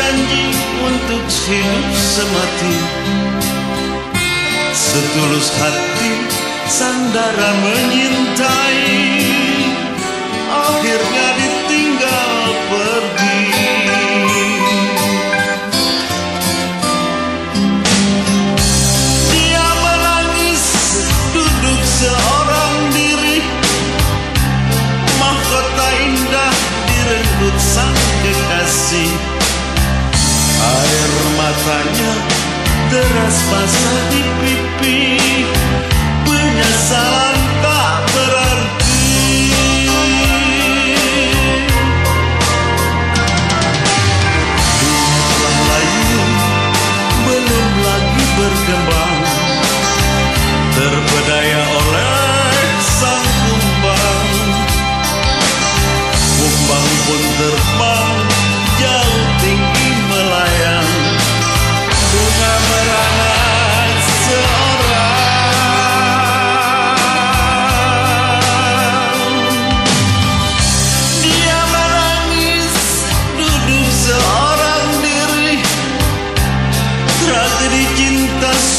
Janji untuk hidup semati. Setulus hati sandara menyintai. rasanya teras basah di pipi.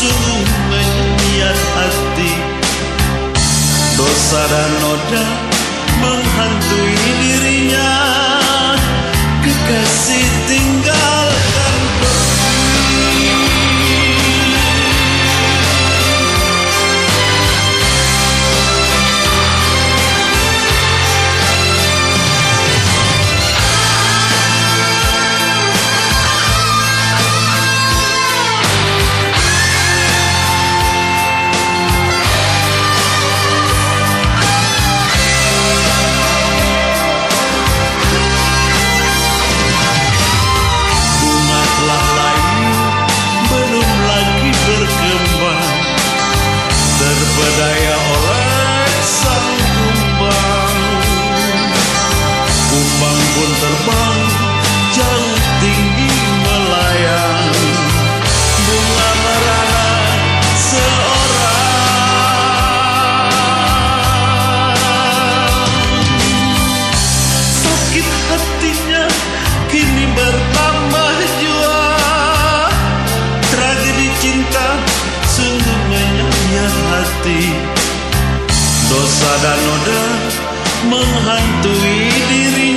sungguh menyiat hati. Dosa dan noda menghantui dirinya. Kekasih tinggi dan noda menghantui diri